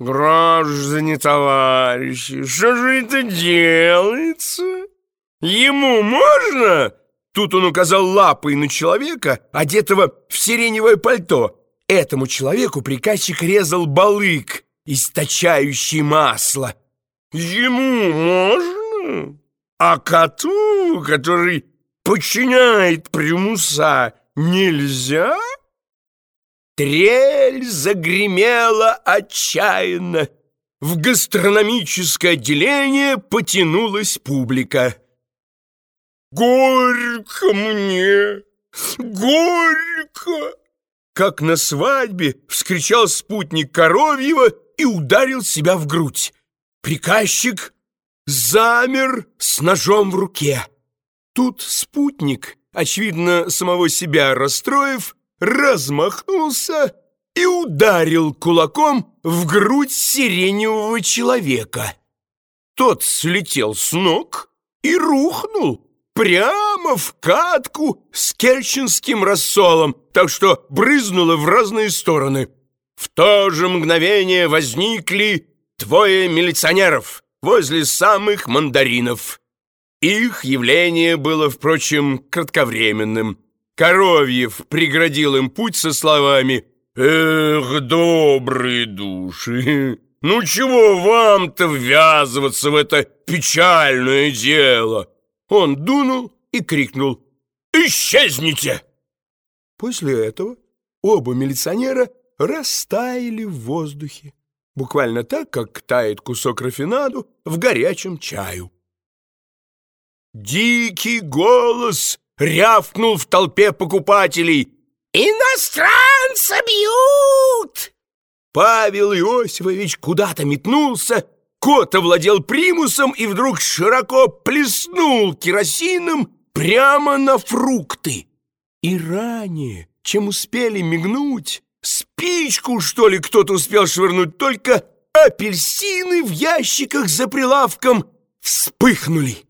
«Граждане, товарищи, что же это делается? Ему можно?» Тут он указал лапой на человека, одетого в сиреневое пальто. Этому человеку приказчик резал балык, источающий масло. «Ему можно? А коту, который подчиняет примуса, нельзя?» Трель загремела отчаянно. В гастрономическое отделение потянулась публика. «Горько мне! Горько!» Как на свадьбе вскричал спутник Коровьева и ударил себя в грудь. Приказчик замер с ножом в руке. Тут спутник, очевидно, самого себя расстроив, размахнулся и ударил кулаком в грудь сиреневого человека. Тот слетел с ног и рухнул прямо в катку с керченским рассолом, так что брызнуло в разные стороны. В то же мгновение возникли двое милиционеров возле самых мандаринов. Их явление было, впрочем, кратковременным. Коровьев преградил им путь со словами «Эх, добрые души, ну чего вам-то ввязываться в это печальное дело?» Он дунул и крикнул «Исчезните!» После этого оба милиционера растаяли в воздухе, буквально так, как тает кусок рафинаду в горячем чаю. Дикий голос рявкнул в толпе покупателей. «Иностранца бьют!» Павел Иосифович куда-то метнулся, кот овладел примусом и вдруг широко плеснул керосином прямо на фрукты. И ранее, чем успели мигнуть, спичку, что ли, кто-то успел швырнуть, только апельсины в ящиках за прилавком вспыхнули.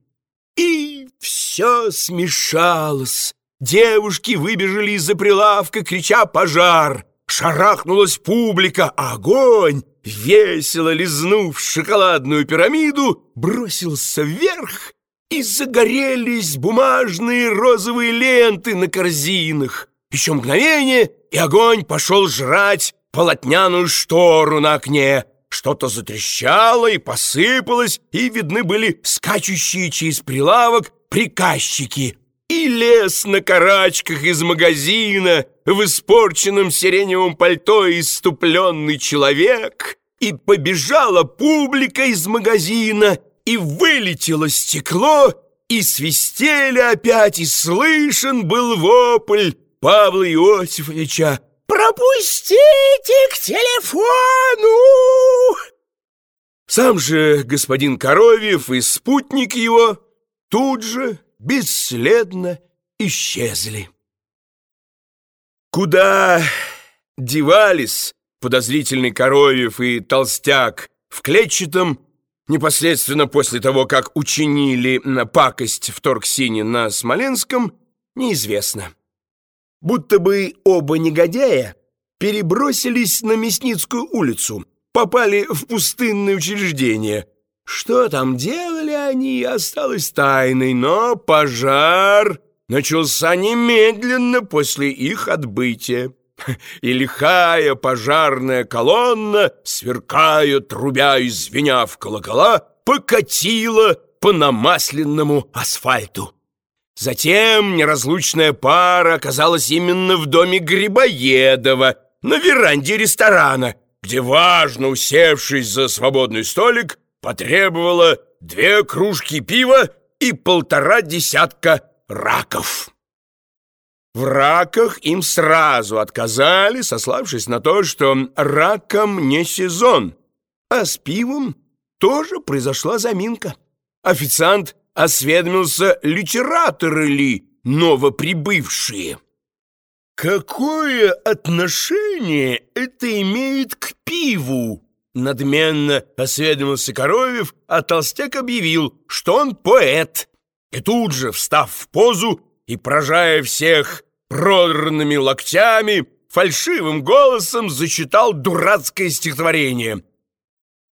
Все смешалось. Девушки выбежали из-за прилавка, крича «Пожар!». Шарахнулась публика, огонь, весело лизнув шоколадную пирамиду, бросился вверх, и загорелись бумажные розовые ленты на корзинах. Еще мгновение, и огонь пошел жрать полотняную штору на окне. Что-то затрещало и посыпалось, и видны были скачущие через прилавок приказчики. И лес на карачках из магазина, в испорченном сиреневом пальто иступленный человек, и побежала публика из магазина, и вылетело стекло, и свистели опять, и слышен был вопль Павла Иосифовича «Пропустите к телефону!» Сам же господин Коровьев и спутник его тут же бесследно исчезли. Куда девались подозрительный Коровьев и Толстяк в клетчатом, непосредственно после того, как учинили пакость в Торксине на Смоленском, неизвестно будто бы оба негодяя перебросились на Мясницкую улицу, попали в пустынное учреждение. Что там делали они, осталось тайной, но пожар начался немедленно после их отбытия. И лихая пожарная колонна, сверкая, трубя и звеня в колокола, покатила по намасленному асфальту. Затем неразлучная пара оказалась именно в доме Грибоедова, на веранде ресторана, где, важно усевшись за свободный столик, потребовала две кружки пива и полтора десятка раков. В раках им сразу отказали, сославшись на то, что раком не сезон, а с пивом тоже произошла заминка. Официант осведомился, литераторы ли новоприбывшие. «Какое отношение это имеет к пиву?» Надменно осведомился Коровьев, а Толстяк объявил, что он поэт. И тут же, встав в позу и поражая всех продранными локтями, фальшивым голосом зачитал дурацкое стихотворение.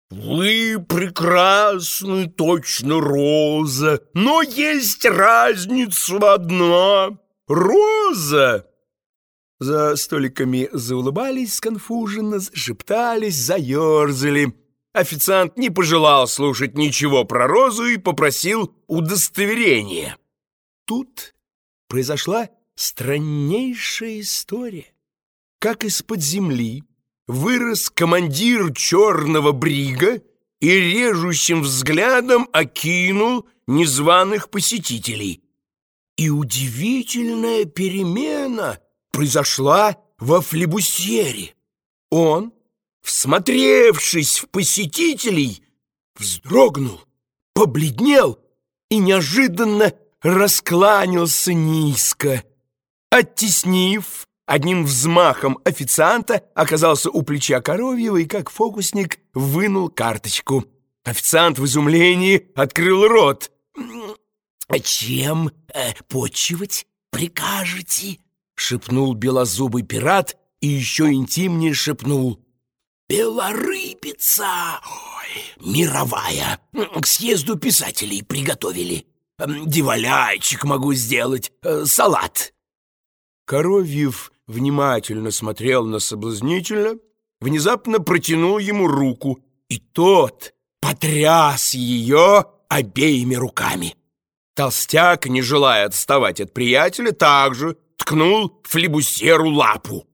вы прекрасны, точно роза, но есть разница одна. Роза за столиками заулыбались сконфуженно, зашептались, заерзали. Официант не пожелал слушать ничего про розу и попросил удостоверения. Тут произошла страннейшая история. Как из-под земли вырос командир черного брига и режущим взглядом окинул незваных посетителей. И удивительная перемена произошла во флебусьере. Он, всмотревшись в посетителей, вздрогнул, побледнел и неожиданно раскланялся низко. Оттеснив одним взмахом официанта, оказался у плеча Коровьева и, как фокусник, вынул карточку. Официант в изумлении открыл рот. «А «Чем э, почивать прикажете?» — шепнул белозубый пират и еще интимнее шепнул. «Белорыбица! Ой, мировая! К съезду писателей приготовили!» диваляйчик могу сделать, э, салат». Коровьев внимательно смотрел на соблазнительно, внезапно протянул ему руку, и тот потряс ее обеими руками. Толстяк, не желая отставать от приятеля, также ткнул флебусеру лапу.